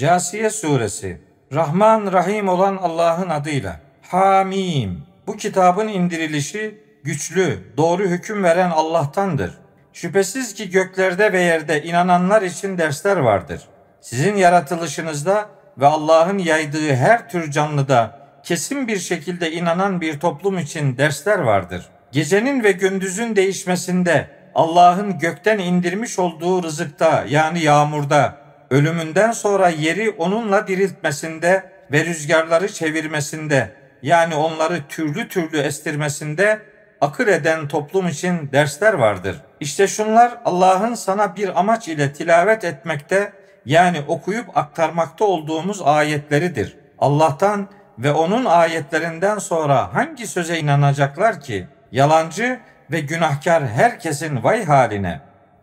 Casiye Suresi Rahman Rahim olan Allah'ın adıyla Hamim Bu kitabın indirilişi güçlü, doğru hüküm veren Allah'tandır. Şüphesiz ki göklerde ve yerde inananlar için dersler vardır. Sizin yaratılışınızda ve Allah'ın yaydığı her tür canlıda kesin bir şekilde inanan bir toplum için dersler vardır. Gecenin ve gündüzün değişmesinde Allah'ın gökten indirmiş olduğu rızıkta yani yağmurda, ölümünden sonra yeri onunla diriltmesinde ve rüzgarları çevirmesinde yani onları türlü türlü estirmesinde akıl eden toplum için dersler vardır. İşte şunlar Allah'ın sana bir amaç ile tilavet etmekte yani okuyup aktarmakta olduğumuz ayetleridir. Allah'tan ve onun ayetlerinden sonra hangi söze inanacaklar ki? Yalancı ve günahkar herkesin vay haline.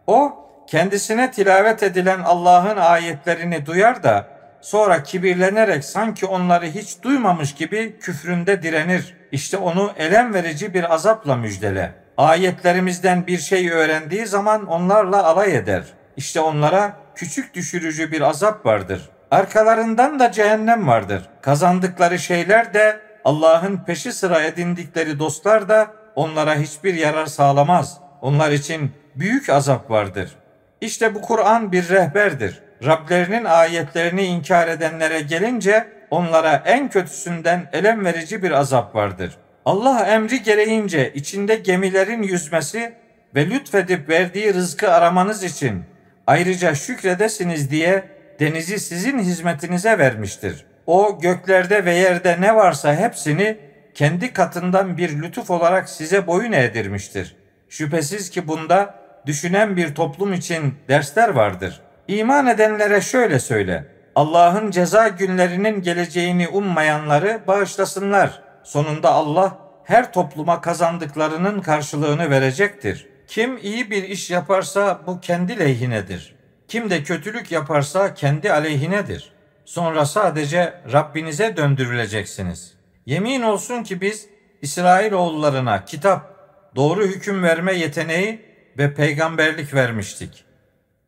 O kendisine tilavet edilen Allah'ın ayetlerini duyar da sonra kibirlenerek sanki onları hiç duymamış gibi küfründe direnir. İşte onu elem verici bir azapla müjdele. Ayetlerimizden bir şey öğrendiği zaman onlarla alay eder. İşte onlara küçük düşürücü bir azap vardır. Arkalarından da cehennem vardır. Kazandıkları şeyler de Allah'ın peşi sıra edindikleri dostlar da onlara hiçbir yarar sağlamaz. Onlar için büyük azap vardır. İşte bu Kur'an bir rehberdir. Rablerinin ayetlerini inkar edenlere gelince onlara en kötüsünden elem verici bir azap vardır. Allah emri gereğince içinde gemilerin yüzmesi ve lütfedip verdiği rızkı aramanız için ayrıca şükredesiniz diye denizi sizin hizmetinize vermiştir. O göklerde ve yerde ne varsa hepsini kendi katından bir lütuf olarak size boyun eğdirmiştir. Şüphesiz ki bunda düşünen bir toplum için dersler vardır. İman edenlere şöyle söyle. Allah'ın ceza günlerinin geleceğini ummayanları bağışlasınlar. Sonunda Allah her topluma kazandıklarının karşılığını verecektir. Kim iyi bir iş yaparsa bu kendi lehhinedir. Kim de kötülük yaparsa kendi aleyhinedir. Sonra sadece Rabbinize döndürüleceksiniz. Yemin olsun ki biz İsrail oğullarına kitap, doğru hüküm verme yeteneği ve peygamberlik vermiştik.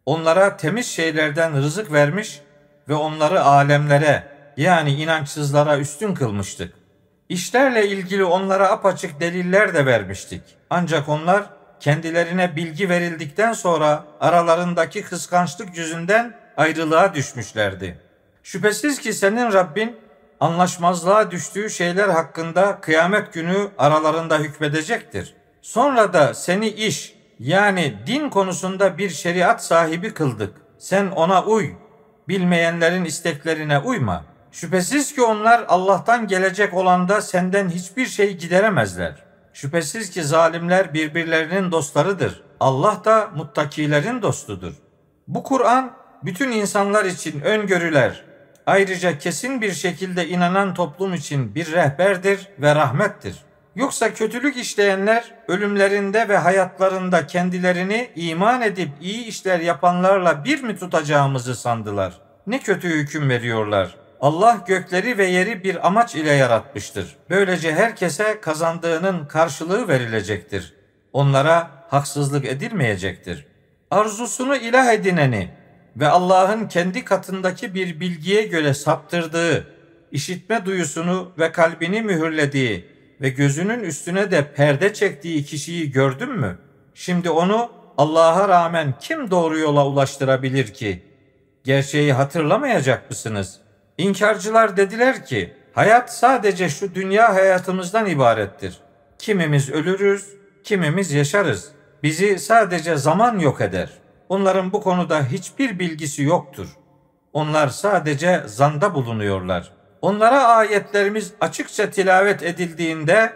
Onlara temiz şeylerden rızık vermiş ve onları alemlere yani inançsızlara üstün kılmıştık. İşlerle ilgili onlara apaçık deliller de vermiştik. Ancak onlar kendilerine bilgi verildikten sonra aralarındaki kıskançlık yüzünden ayrılığa düşmüşlerdi. Şüphesiz ki senin Rabbin anlaşmazlığa düştüğü şeyler hakkında kıyamet günü aralarında hükmedecektir. Sonra da seni iş yani din konusunda bir şeriat sahibi kıldık. Sen ona uy. Bilmeyenlerin isteklerine uyma. Şüphesiz ki onlar Allah'tan gelecek olanda senden hiçbir şey gideremezler. Şüphesiz ki zalimler birbirlerinin dostlarıdır. Allah da muttakilerin dostudur. Bu Kur'an bütün insanlar için öngörüler, ayrıca kesin bir şekilde inanan toplum için bir rehberdir ve rahmettir. Yoksa kötülük işleyenler ölümlerinde ve hayatlarında kendilerini iman edip iyi işler yapanlarla bir mi tutacağımızı sandılar? Ne kötü hüküm veriyorlar. Allah gökleri ve yeri bir amaç ile yaratmıştır. Böylece herkese kazandığının karşılığı verilecektir. Onlara haksızlık edilmeyecektir. Arzusunu ilah edineni ve Allah'ın kendi katındaki bir bilgiye göre saptırdığı, işitme duyusunu ve kalbini mühürlediği ve gözünün üstüne de perde çektiği kişiyi gördün mü? Şimdi onu Allah'a rağmen kim doğru yola ulaştırabilir ki? Gerçeği hatırlamayacak mısınız? İnkarcılar dediler ki, hayat sadece şu dünya hayatımızdan ibarettir. Kimimiz ölürüz, kimimiz yaşarız. Bizi sadece zaman yok eder. Onların bu konuda hiçbir bilgisi yoktur. Onlar sadece zanda bulunuyorlar. Onlara ayetlerimiz açıkça tilavet edildiğinde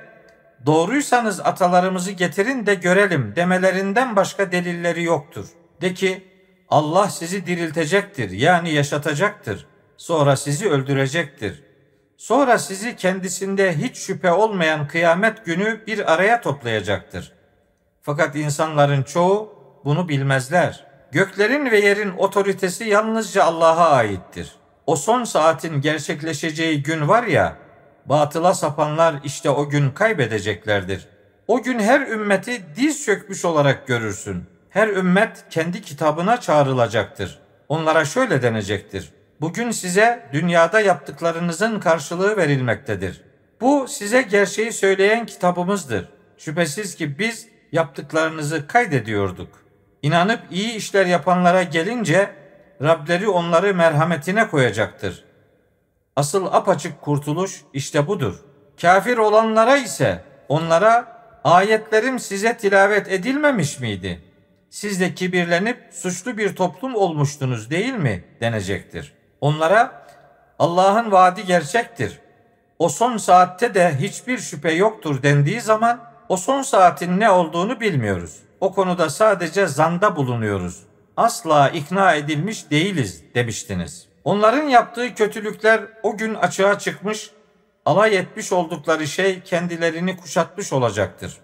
doğruysanız atalarımızı getirin de görelim demelerinden başka delilleri yoktur. De ki Allah sizi diriltecektir yani yaşatacaktır. Sonra sizi öldürecektir. Sonra sizi kendisinde hiç şüphe olmayan kıyamet günü bir araya toplayacaktır. Fakat insanların çoğu bunu bilmezler. Göklerin ve yerin otoritesi yalnızca Allah'a aittir. O son saatin gerçekleşeceği gün var ya, batıla sapanlar işte o gün kaybedeceklerdir. O gün her ümmeti diz çökmüş olarak görürsün. Her ümmet kendi kitabına çağrılacaktır. Onlara şöyle denecektir. Bugün size dünyada yaptıklarınızın karşılığı verilmektedir. Bu size gerçeği söyleyen kitabımızdır. Şüphesiz ki biz yaptıklarınızı kaydediyorduk. İnanıp iyi işler yapanlara gelince Rableri onları merhametine koyacaktır. Asıl apaçık kurtuluş işte budur. Kafir olanlara ise onlara ayetlerim size tilavet edilmemiş miydi? Siz de kibirlenip suçlu bir toplum olmuştunuz değil mi denecektir. Onlara Allah'ın vaadi gerçektir. O son saatte de hiçbir şüphe yoktur dendiği zaman o son saatin ne olduğunu bilmiyoruz. O konuda sadece zanda bulunuyoruz. Asla ikna edilmiş değiliz demiştiniz. Onların yaptığı kötülükler o gün açığa çıkmış, alay etmiş oldukları şey kendilerini kuşatmış olacaktır.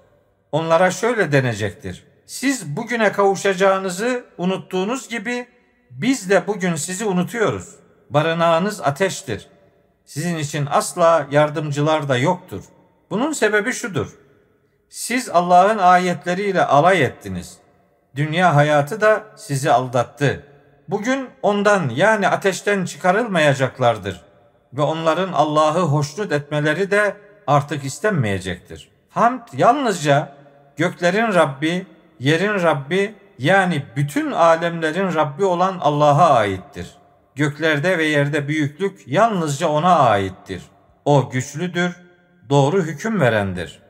Onlara şöyle denecektir. Siz bugüne kavuşacağınızı unuttuğunuz gibi biz de bugün sizi unutuyoruz. Barınağınız ateştir. Sizin için asla yardımcılar da yoktur. Bunun sebebi şudur. Siz Allah'ın ayetleriyle alay ettiniz. Dünya hayatı da sizi aldattı. Bugün ondan yani ateşten çıkarılmayacaklardır ve onların Allah'ı hoşnut etmeleri de artık istenmeyecektir. Hamd yalnızca göklerin Rabbi, yerin Rabbi yani bütün alemlerin Rabbi olan Allah'a aittir. Göklerde ve yerde büyüklük yalnızca ona aittir. O güçlüdür, doğru hüküm verendir.''